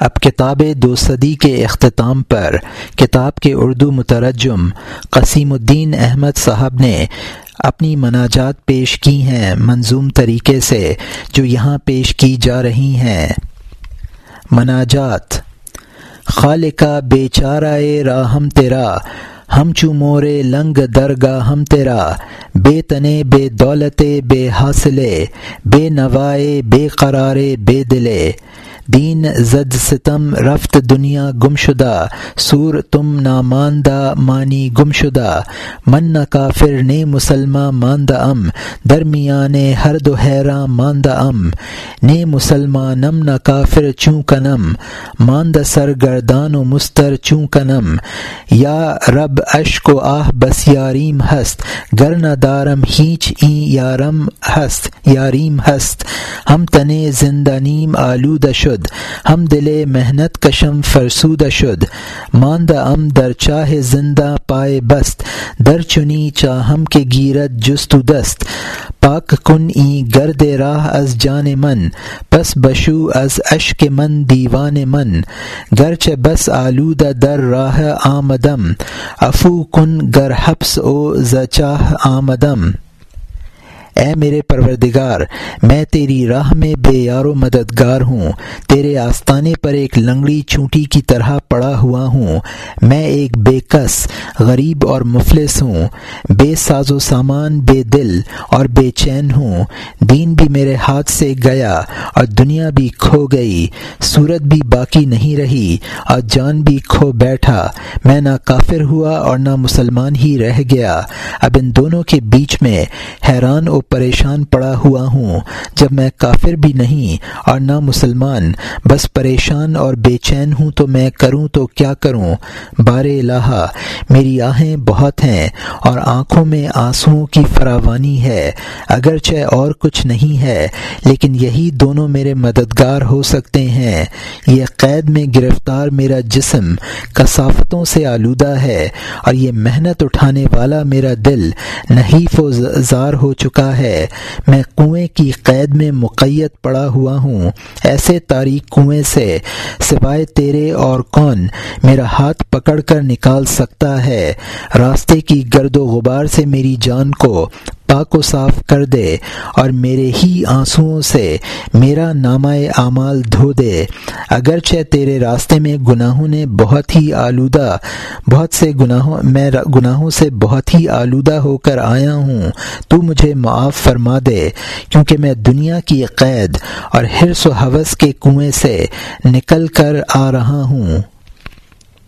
اب کتاب دو صدی کے اختتام پر، کتاب کے اردو مترجم قسیم الدین احمد صاحب نے اپنی مناجات پیش کی ہیں منظوم طریقے سے، جو یہاں پیش کی جا رہی ہیں۔ مناجات خالقہ بے چارہ راہم تیرا، ہم چو مورے لنگ درگاہ ہم تیرا، بے تنے بے دولت بے حاصلے، بے نوائے بے قرارے بے دلے۔ دین زد ستم رفت دنیا گم شدہ سور تم نہ ماندہ مانی گم شدہ من نہ کافر نے مسلمہ ماندہ ام، درمیان ہر دو حیراں ماندہ ام۔ نے مسلمانم نہ کافر چوں کنم ماندہ سر گردان و مستر چوں کنم یا رب اشک و آہ بس یاریم ہست، گر نہ دارم ہینچ این یارم ہست، یاریم ہست۔ ہم تنے زندہ نیم آلودہ شد شد، ہم دل محنت کشم فرسود شد، ماندہ ام در چاہ زندہ پائے بست، در چنی چاہم کے گیرت جست و دست، پاک کن ای گرد راہ از جان من، پس بشو از اشک من دیوان من، گرچہ بس آلودہ در راہ آمدم افو کن گر حبس او زچاہ آمدم۔ اے میرے پروردگار، میں تیری راہ میں بے یار و مددگار ہوں، تیرے آستانے پر ایک لنگڑی چونٹی کی طرح پڑا ہوا ہوں، میں ایک بے کس، غریب اور مفلس ہوں، بے ساز و سامان، بے دل اور بے چین ہوں، دین بھی میرے ہاتھ سے گیا اور دنیا بھی کھو گئی، صورت بھی باقی نہیں رہی اور جان بھی کھو بیٹھا، میں نہ کافر ہوا اور نہ مسلمان ہی رہ گیا۔ اب ان دونوں کے بیچ میں حیران و پریشان پڑا ہوا ہوں جب میں کافر بھی نہیں اور نہ مسلمان، بس پریشان اور بے چین ہوں تو میں کروں تو کیا کروں؟ بار الہ میری آہیں بہت ہیں اور آنکھوں میں آنسوؤں کی فراوانی ہے، اگرچہ اور کچھ نہیں ہے، لیکن یہی دونوں میرے مددگار ہو سکتے ہیں۔ یہ قید میں گرفتار میرا جسم کثافتوں سے آلودہ ہے اور یہ محنت اٹھانے والا میرا دل نحیف و زار ہو چکا ہے۔ میں کنویں کی قید میں مقید پڑا ہوا ہوں۔ ایسے تاریخ کنویں سے سوائے تیرے اور کون میرا ہاتھ پکڑ کر نکال سکتا ہے؟ راستے کی گرد و غبار سے میری جان کو پاک و صاف کر دے اور میرے ہی آنسوؤں سے میرا نامہ اعمال دھو دے۔ اگرچہ تیرے راستے میں گناہوں نے بہت ہی آلودہ، بہت سے گناہوں، میں گناہوں سے بہت ہی آلودہ ہو کر آیا ہوں، تو مجھے معاف فرما دے، کیونکہ میں دنیا کی قید اور حرص و حوث کے کنویں سے نکل کر آ رہا ہوں۔